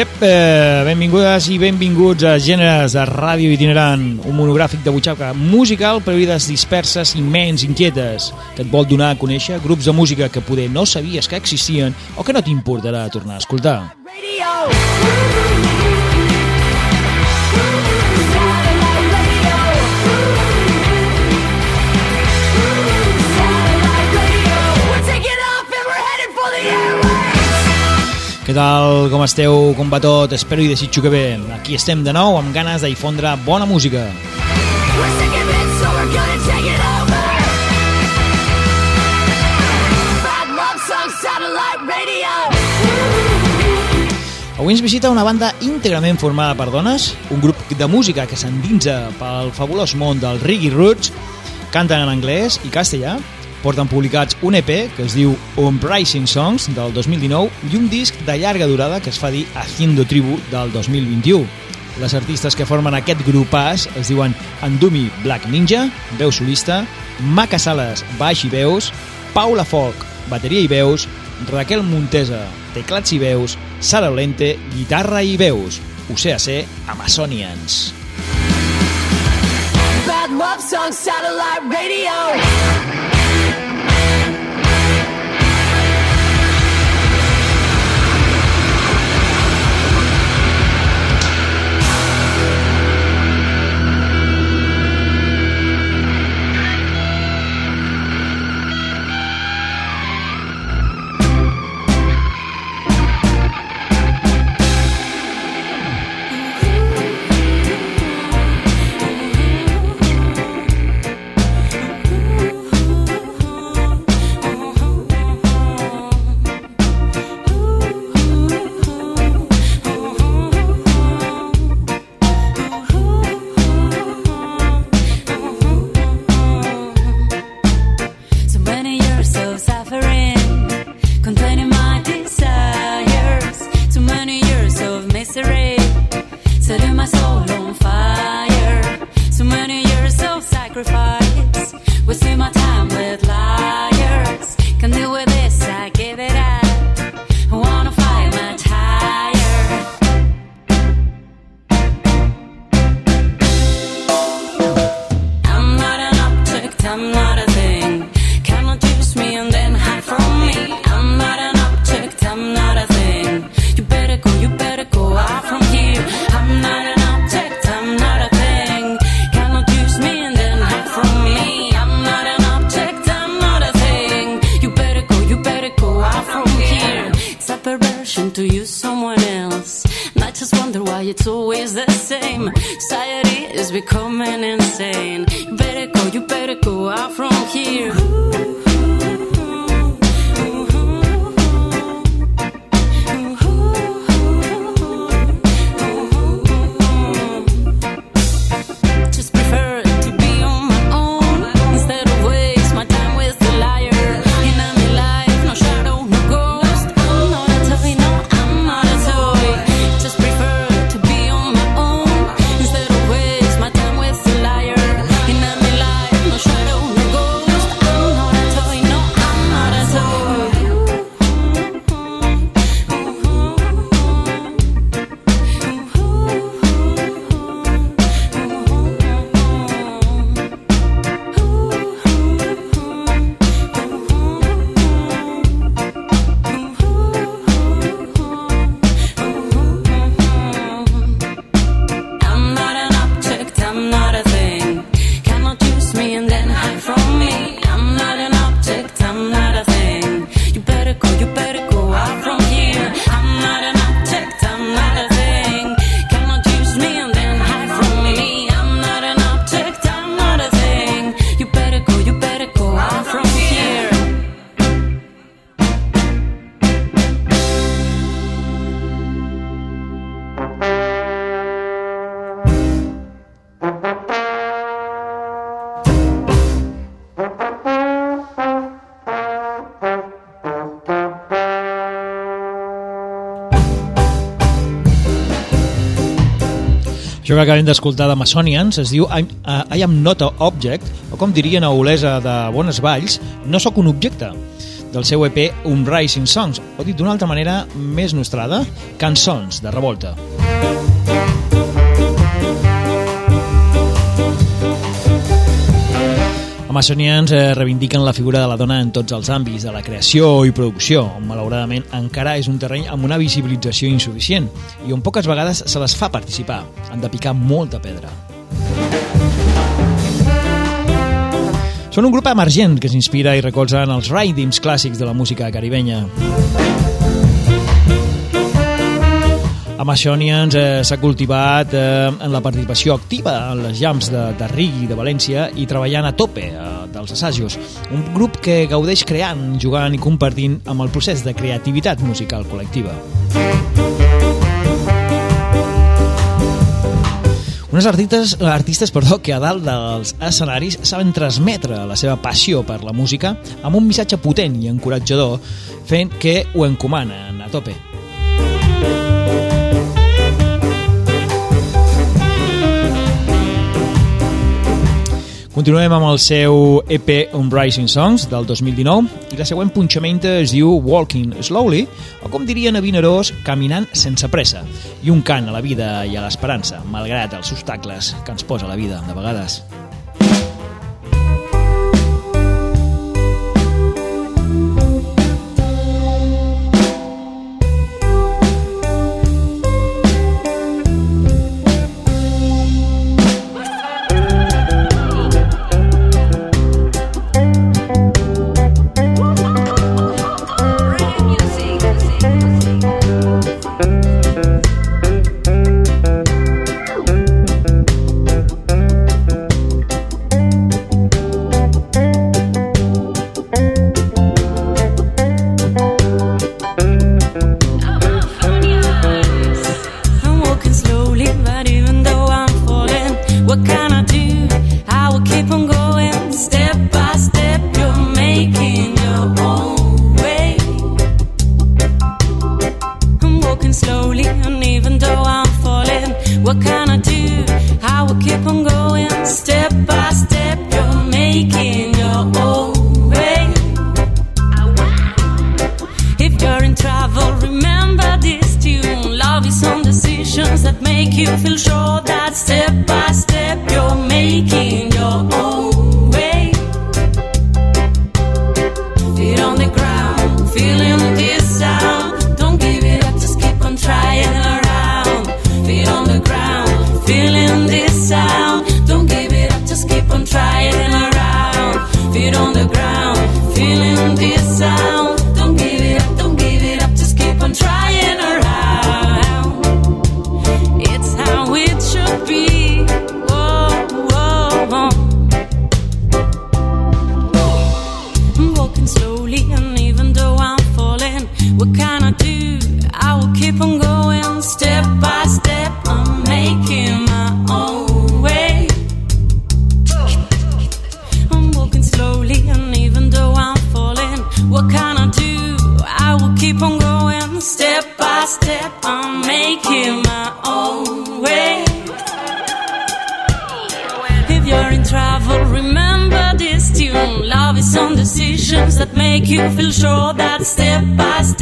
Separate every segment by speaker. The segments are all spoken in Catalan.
Speaker 1: Iep, eh, benvingudes i benvinguts a Gèneres de Ràdio Itinerant, un monogràfic de butxaca musical per vides disperses menys inquietes, que et vol donar a conèixer grups de música que poder no sabies que existien o que no t'importarà tornar a escoltar.
Speaker 2: Radio.
Speaker 1: Què tal, com esteu, com va tot? Espero i desitjo que bé. Aquí estem de nou amb ganes difondre bona música. Avui ens visita una banda íntegrament formada per dones, un grup de música que s'endinsa pel fabulós món del reggae roots, canten en anglès i castellà, porten publicats un EP que es diu Unprising Songs del 2019 i un disc de llarga durada que es fa dir Haciendo Tribu del 2021. Les artistes que formen aquest grupàs es diuen Andumi Black Ninja, veu solista, Maca Sales, baix i veus, Paula Folk, bateria i veus, Raquel Montesa, teclats i veus, Sara Olente, guitarra i veus, UCAC Amazonians.
Speaker 2: Bad Love Song Satellite Radio.
Speaker 1: Això que acabem d'escoltar de Masonians es diu I'm, uh, I am not a object, o com dirien a Olesa de Bones Valls, no sóc un objecte, del seu EP Un Rising Songs, o dit d'una altra manera més nostrada, Cançons de revolta. Amazonians eh, reivindiquen la figura de la dona en tots els àmbits de la creació i producció, on malauradament encara és un terreny amb una visibilització insuficient i on poques vegades se les fa participar. Han de picar molta pedra. Són un grup emergent que s'inspira i recolza en els ridings clàssics de la música caribenya. Amazonians eh, s'ha cultivat eh, en la participació activa en les jams de, de Rigui de València i treballant a tope eh, dels assajos. Un grup que gaudeix creant, jugant i compartint amb el procés de creativitat musical col·lectiva. Unes artistes, artistes perdó, que a dalt dels escenaris saben transmetre la seva passió per la música amb un missatge potent i encoratjador fent que ho encomanen a tope. Continuem amb el seu EP Rising Songs del 2019 i la següent punxamenta es diu Walking Slowly, o com dirien a Vinaròs, caminant sense pressa, i un cant a la vida i a l'esperança, malgrat els obstacles que ens posa la vida de vegades.
Speaker 2: You feel sure that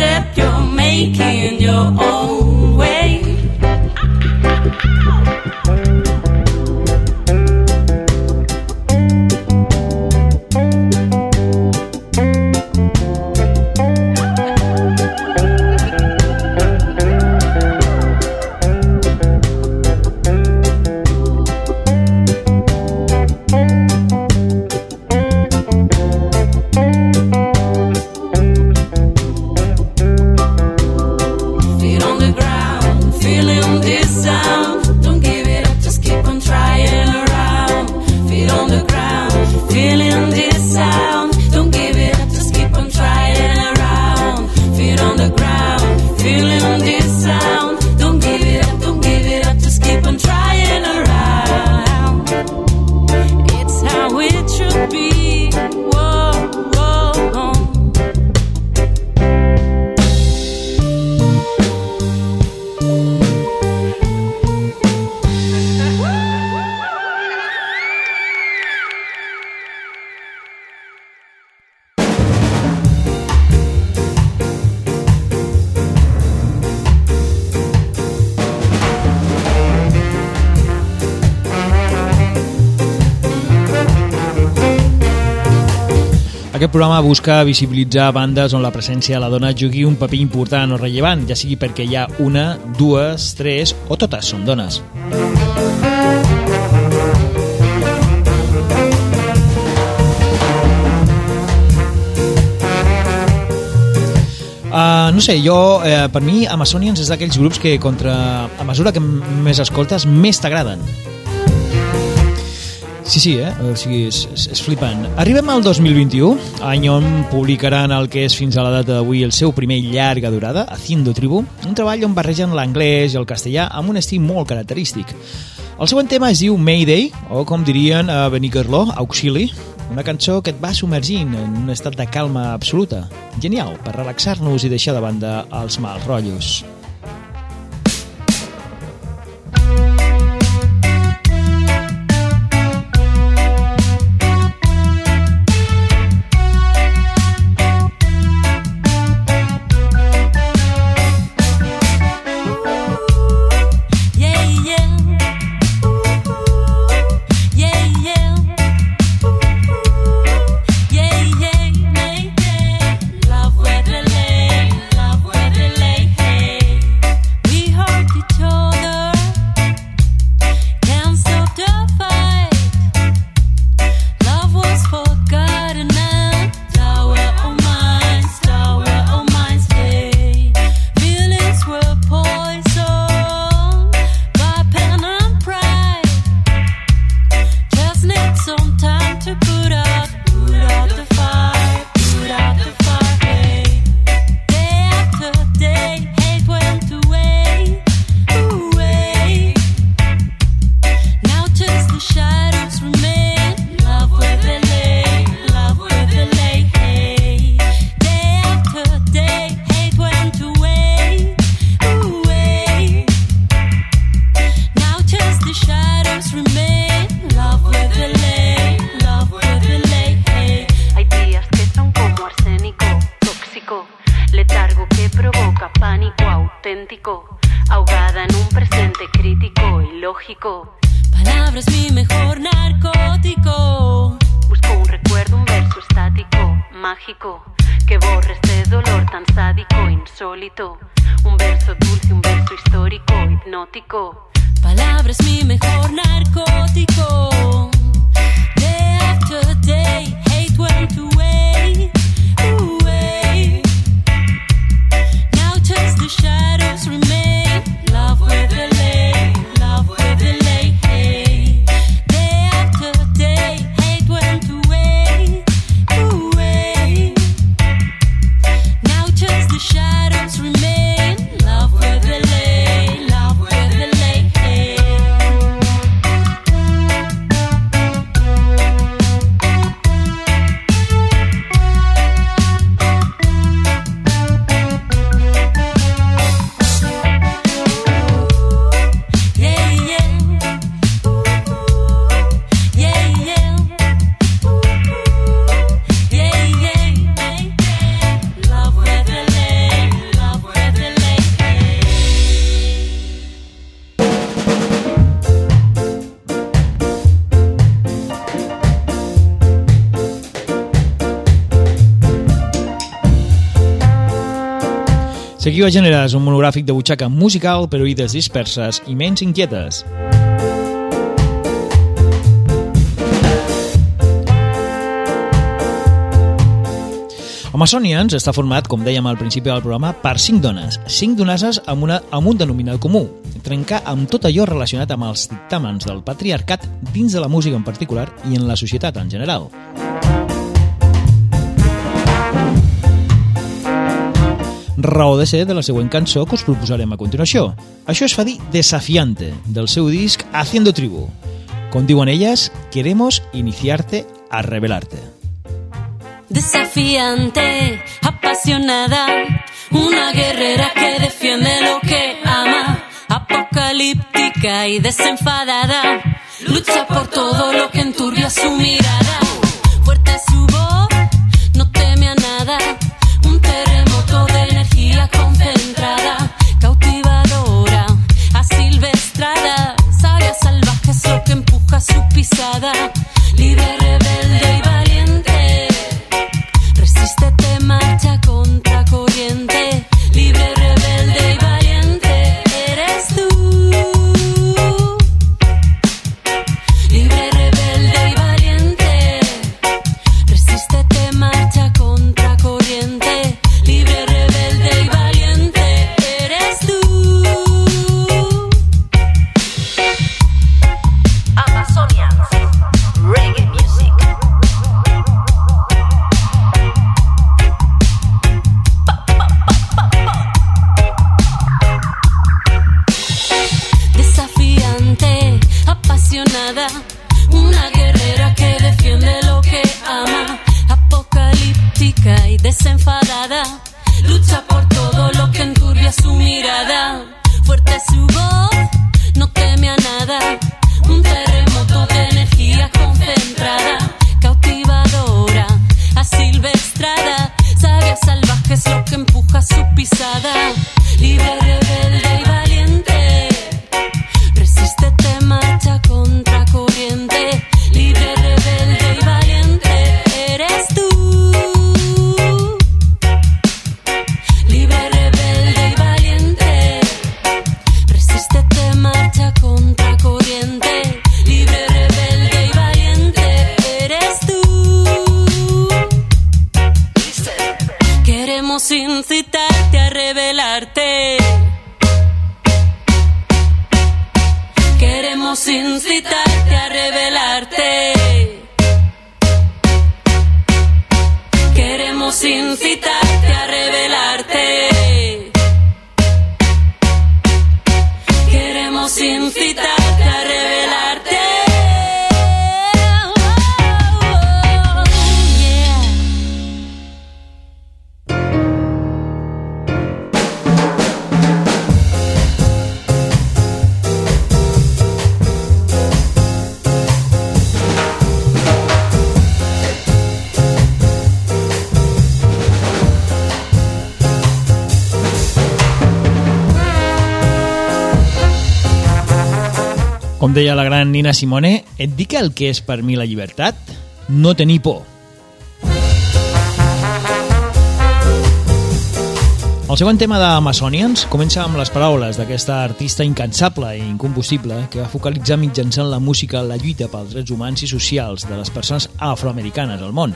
Speaker 2: step you're making your own
Speaker 1: Aquest programa busca visibilitzar bandes on la presència de la dona jugui un paper important o rellevant, ja sigui perquè hi ha una, dues, tres o totes són dones. Uh, no sé, jo, eh, per mi, Amazonians és d'aquells grups que contra, a mesura que més escoltes, més t'agraden. Sí, sí, eh? O sigui, és, és, és flipant. Arribem al 2021, any on publicaran el que és fins a la data d'avui el seu primer llarga durada, Haciendo Tribu, un treball on barregen l'anglès i el castellà amb un estil molt característic. El següent tema es diu Mayday, o com dirien a Benicarló, Auxili, una cançó que et va submergint en un estat de calma absoluta. Genial, per relaxar-nos i deixar de banda els mals rotllos.
Speaker 3: Insólito. Un verso dulce, un verso histórico, hipnótico.
Speaker 2: Palabra es mi mejor narcótico. Day after day, hate went away, away. Now just the shadows remain.
Speaker 1: Seguiu a Gèneres, un monogràfic de butxaca musical per oïdes disperses i menys inquietes. Amazonians està format, com dèiem al principi del programa, per cinc dones, cinc doneses amb, una, amb un denominador comú, trencar amb tot allò relacionat amb els dictàmens del patriarcat dins de la música en particular i en la societat en general. Raó de ser de la següent cançó que us proposarem a continuació. Això es fa dir Desafiante, del seu disc Haciendo Tribu. Com diuen elles, queremos iniciarte a revelarte.
Speaker 2: Desafiante, apasionada, una guerrera que defiende lo que ama, apocalíptica y desenfadada, lucha por todo lo que enturbia su mirada. Fuerte su voz, no teme a nada, un terremoto libre, rebelde Queremos incitarte a rebelarte. Queremos incitarte a rebelarte.
Speaker 1: Com deia la gran Nina Simone, et dic el que és per mi la llibertat? No tenir por. El següent tema de comença amb les paraules d'aquesta artista incansable i incombustible que va focalitzar mitjançant la música la lluita pels drets humans i socials de les persones afroamericanes al món,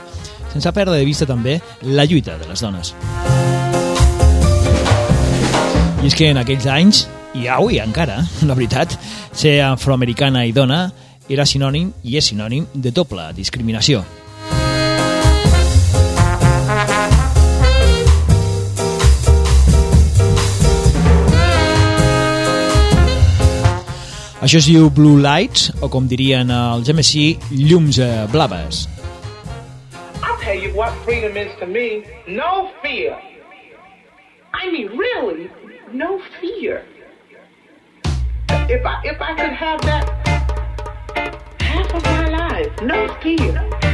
Speaker 1: sense perdre de vista també la lluita de les dones. I és que en aquells anys, i avui encara, la veritat, ser afroamericana i dona era sinònim i és sinònim de doble discriminació. Això es diu Blue Lights, o com dirien els MSI, llums blaves.
Speaker 4: I'll tell you what freedom is to me. No fear. I mean, really, no fear. If I if I could have that half of my life, no fear.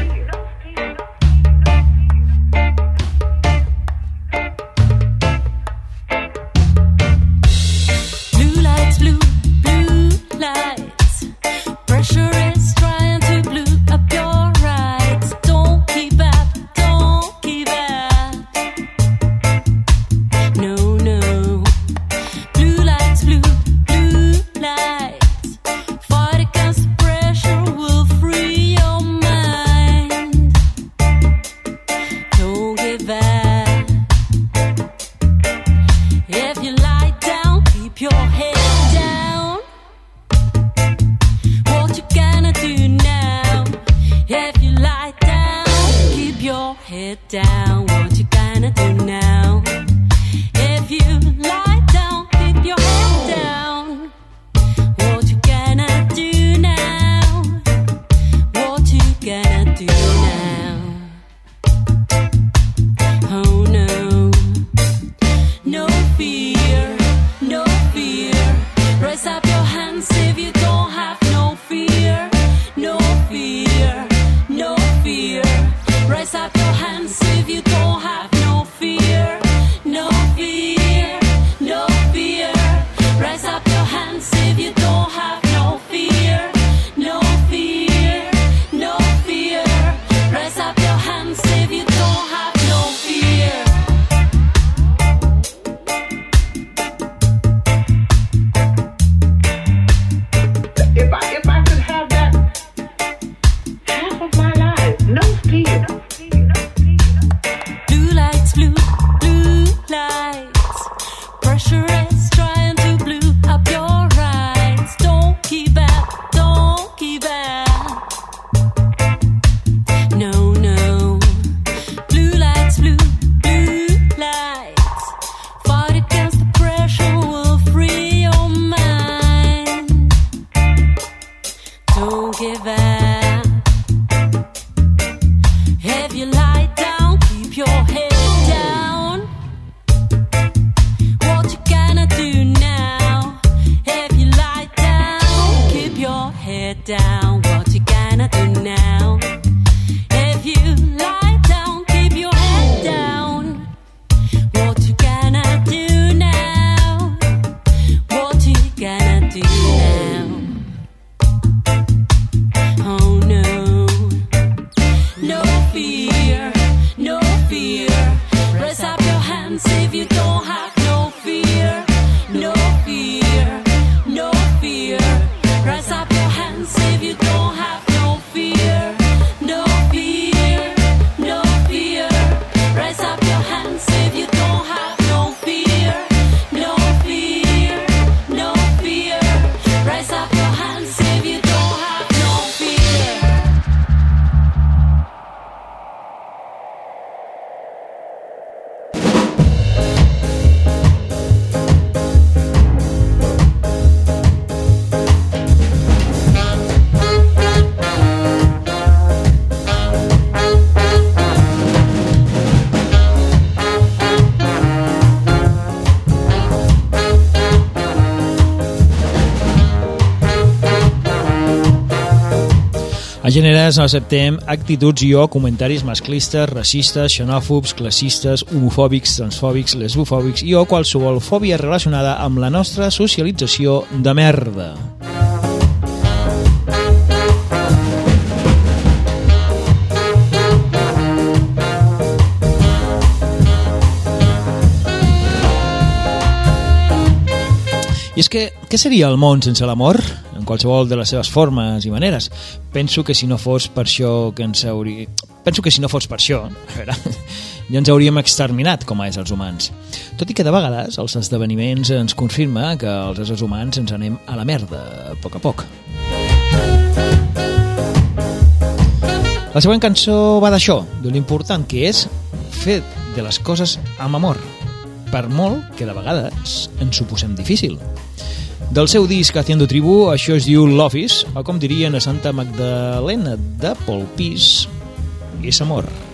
Speaker 2: Down. What you gonna do now?
Speaker 1: Gèneres acceptem actituds i o comentaris masclistes, racistes, xenòfobs, classistes, homofòbics, transfòbics, lesbofòbics i o qualsevol fòbia relacionada amb la nostra socialització de merda. I és que, què seria el món sense l'amor? Qualsevol de les seves formes i maneres. Penso que si no fos per això que ens hauria... Penso que si no fos per això, a veure, ja ens hauríem exterminat com a éssers humans. Tot i que de vegades els esdeveniments ens confirma que els éssers humans ens anem a la merda, a poc a poc. La següent cançó va d'això, de l'important que és fer de les coses amb amor, per molt que de vegades ens ho posem difícil. Del seu disc Haciendo Tribu, això es diu L'Office, o com dirien a Santa Magdalena de Polpís, és amor.
Speaker 5: Oh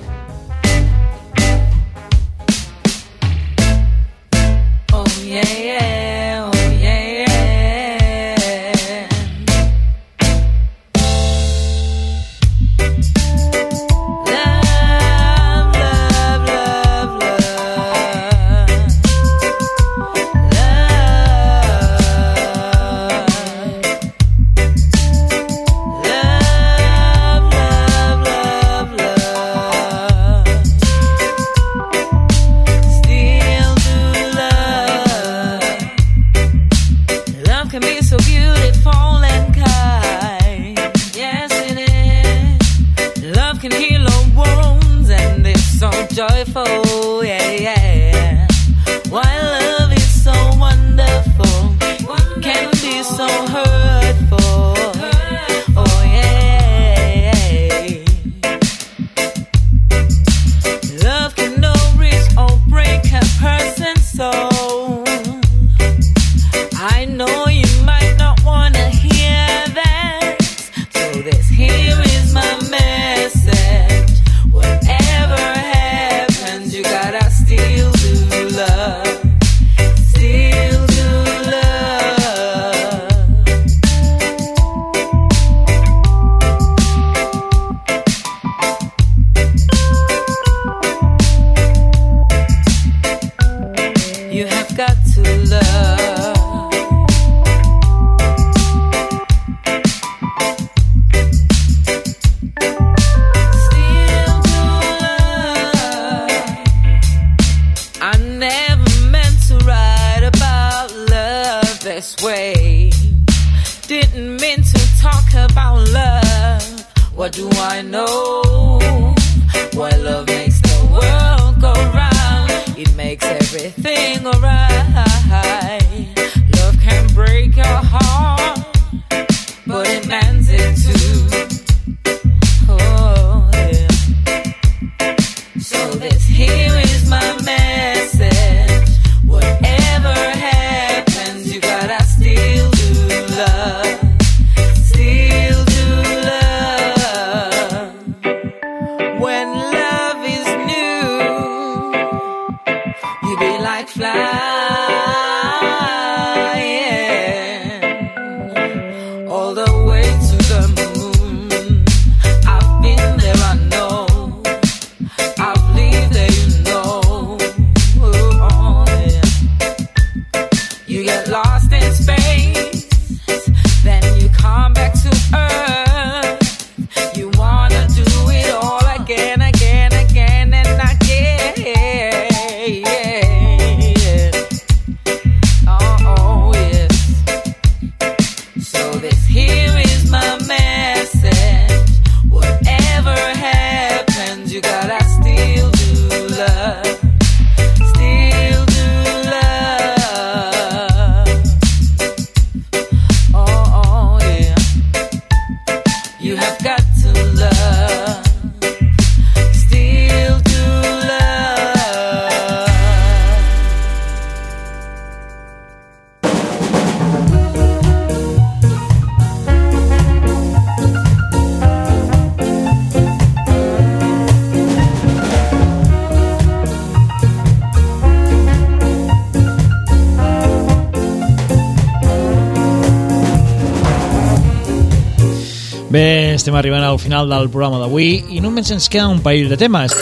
Speaker 1: Bé, estem arribant al final del programa d'avui i només ens queda un parell de temes.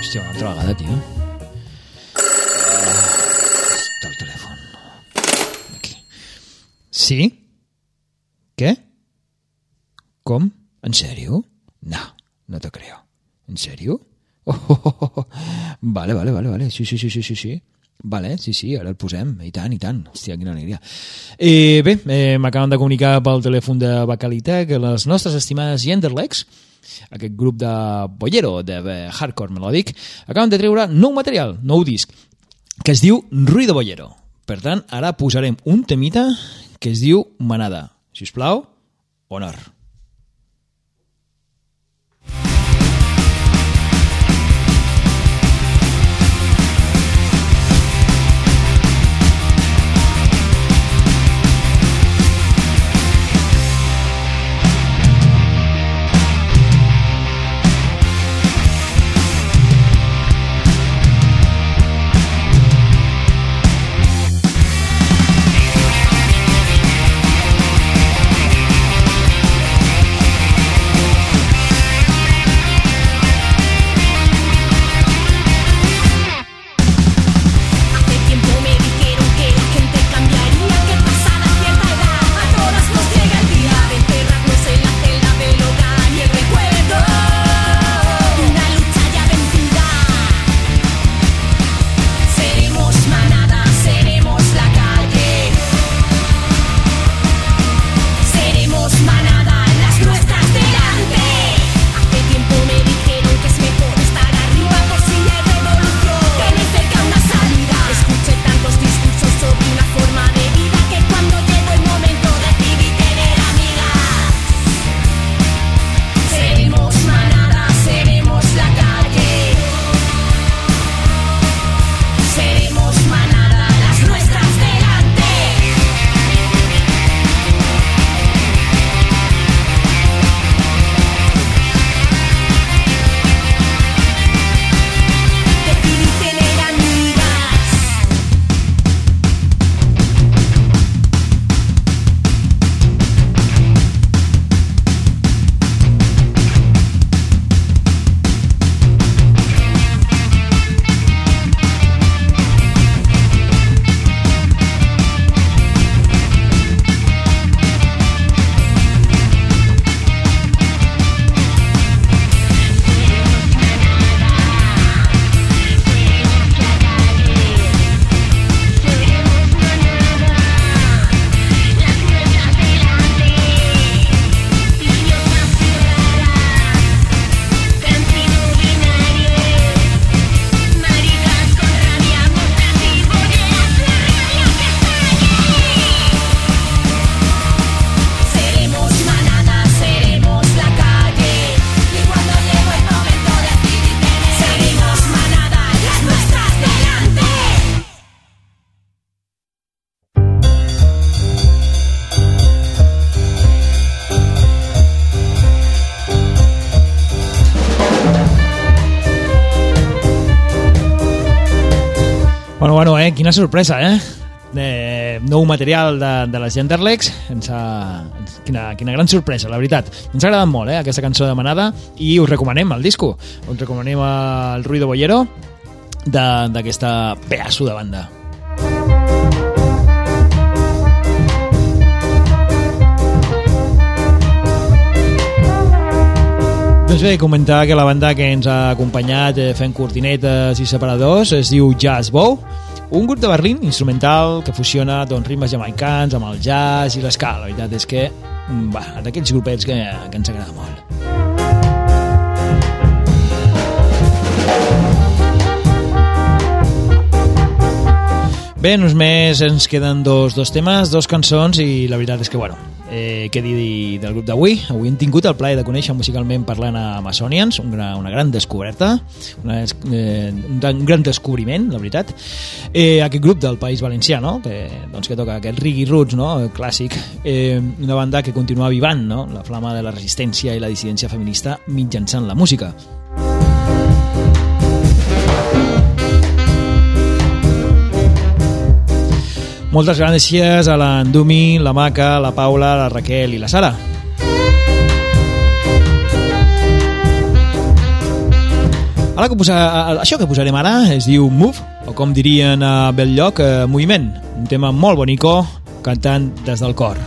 Speaker 1: Hòstia, una altra vegada, tio. Està el telèfon. Aquí. Sí? Què? Com? ¿En serio? No, no te creo. ¿En serio? Oh, oh, oh, oh. Vale, vale, vale, vale. Sí, sí, sí, sí, sí, sí. Vale, sí, sí, ara el posem. I tant, i tant. Hòstia, quina alegria. Eh, bé, eh, m'acaben de comunicar pel telèfon de Bacalita que les nostres estimades Genderlegs, aquest grup de bollero, de eh, hardcore melòdic, acaben de treure nou material, nou disc, que es diu Ruido Bollero. Per tant, ara posarem un temita que es diu Manada. Si us plau, honor.
Speaker 6: Hace
Speaker 1: Quina sorpresa, eh? Eh, nou material de, de les Genderlegs. Ens ha, quina, quina gran sorpresa, la veritat. Ens ha agradat molt, eh, aquesta cançó de Manada i us recomanem el disco. Us recomanem el Ruido Bollero d'aquesta pedaço de banda Doncs bé, comentar que la banda que ens ha acompanyat eh, fent cortinetes i separadors es diu Jazz Bow, un grup de Berlín instrumental que fusiona doncs, ritmes jamaicans amb el jazz i l'esca. La veritat és que mm, va, d'aquells grupets que, que ens agrada molt. Bé, només ens queden dos, dos temes, dos cançons i la veritat és que, bueno, eh, què dir del grup d'avui? Avui hem tingut el plaer de conèixer musicalment parlant a Amazonians, un gran, una gran descoberta, una, eh, un gran- descobriment, la veritat. Eh, aquest grup del País Valencià, no? que, doncs, que toca aquest reggae roots no? El clàssic, eh, una banda que continua vivant no? la flama de la resistència i la dissidència feminista mitjançant la música. Moltes gràcies a l'Andumi, la Maca, la Paula, la Raquel i la Sara.
Speaker 5: Ara que posa, això que posarem ara es diu Move, o com dirien a Belllloc, eh, Moviment. Un tema molt bonico, cantant des del cor.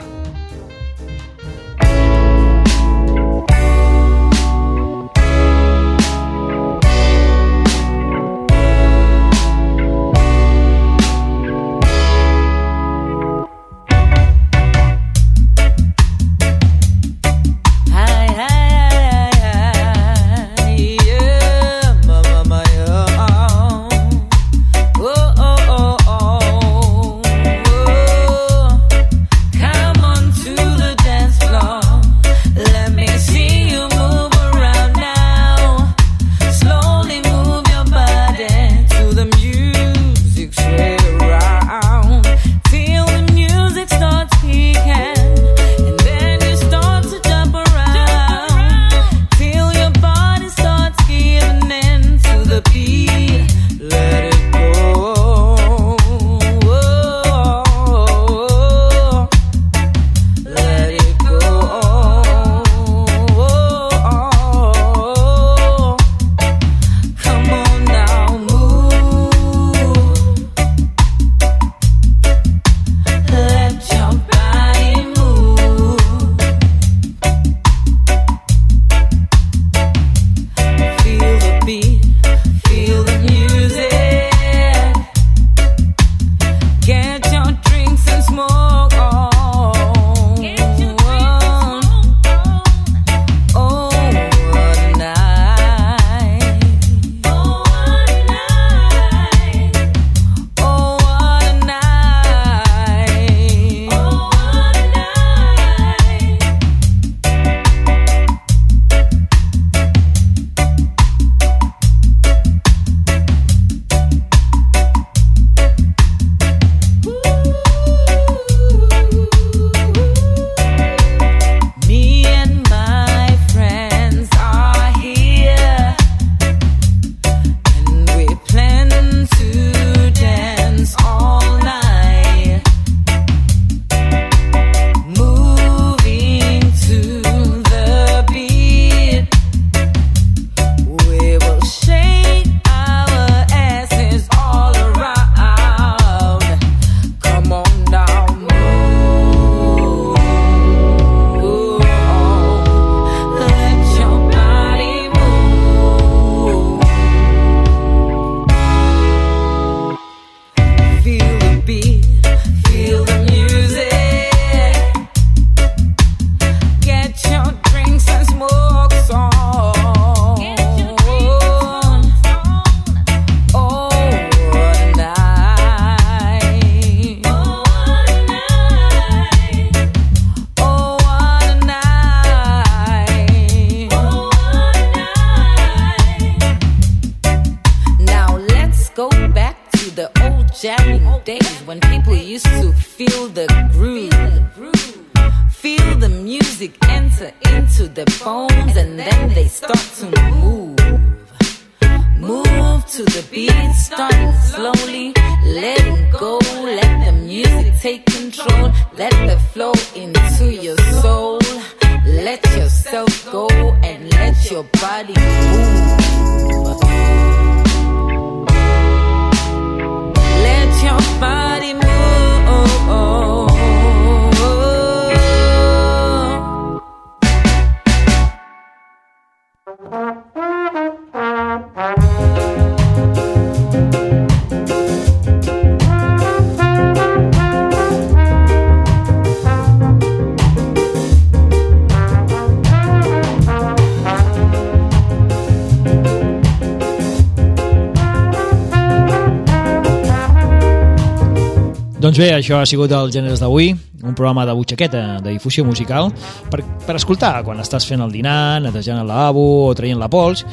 Speaker 5: Doncs bé, això ha sigut el Gèneres d'avui, un programa de butxaqueta, de difusió musical, per, per escoltar quan estàs fent el dinar, netejant el lavabo o traient la pols,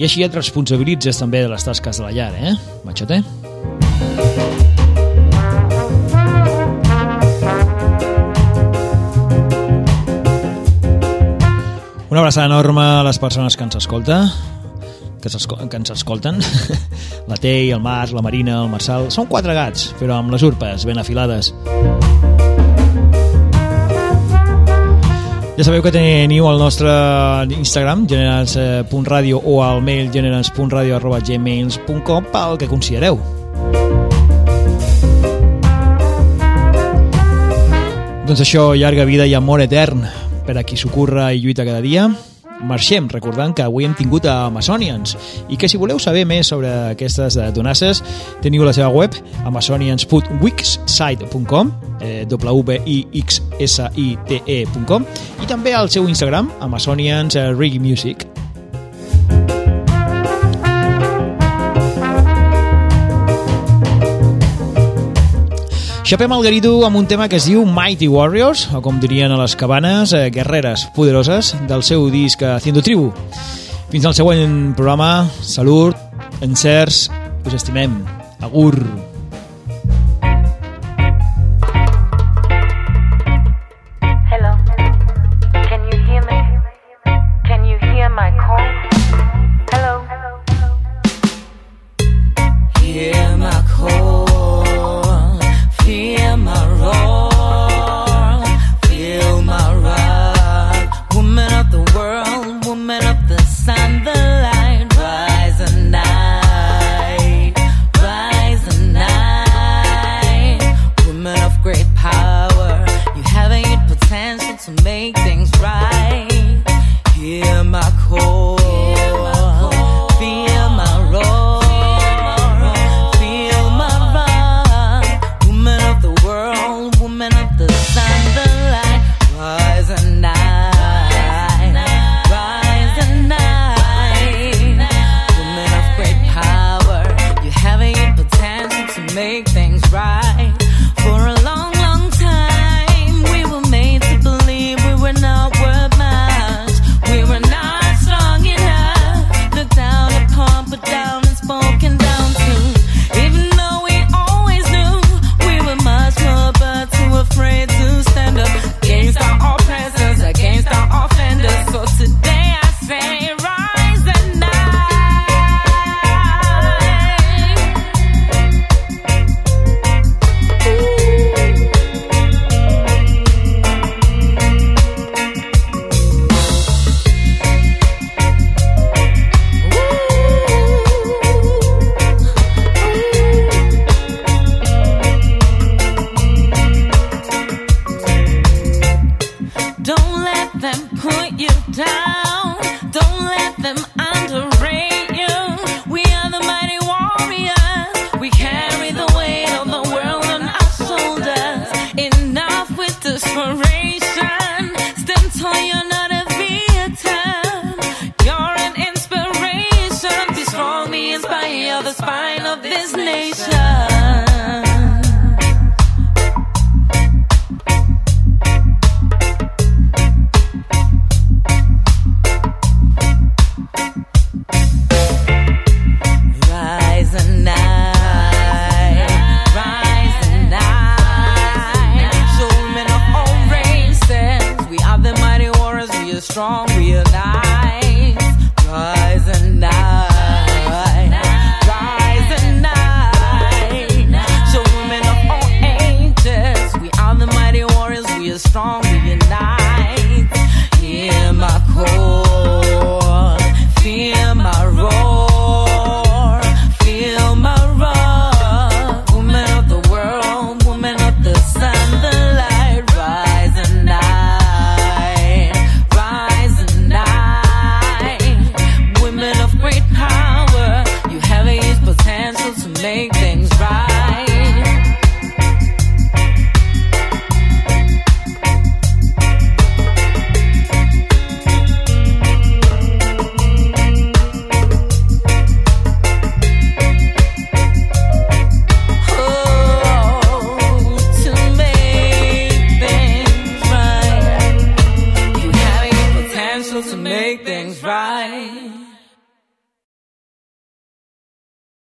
Speaker 5: i així et responsabilitzes també de les tasques de la llar, eh, Machote? Una abraçada enorme a les persones que ens escolten, que, que ens escolten, la Tei, el Mas, la Marina, el Marçal, són quatre gats, però amb les urpes ben afilades. Ja sabeu que teniu el nostre Instagram, generals.radio o al mail generals.radio arroba gmails.com pel que considereu. Doncs això, llarga vida i amor etern per a qui s'ocorre i lluita cada dia marxem recordant que avui hem tingut a Amazonians. I que si voleu saber més sobre aquestes eh, donasses teniu la seva web amazonians.wixsite.com eh, w-i-x-s-i-t-e.com i també al seu Instagram amazonians eh, reggae music. Xapem el Garido amb un tema que es diu Mighty Warriors, o com dirien a les cabanes, eh, guerreres poderoses, del seu disc Haciendo Tribu. Fins al següent programa, salut, encerts, us estimem. Agur.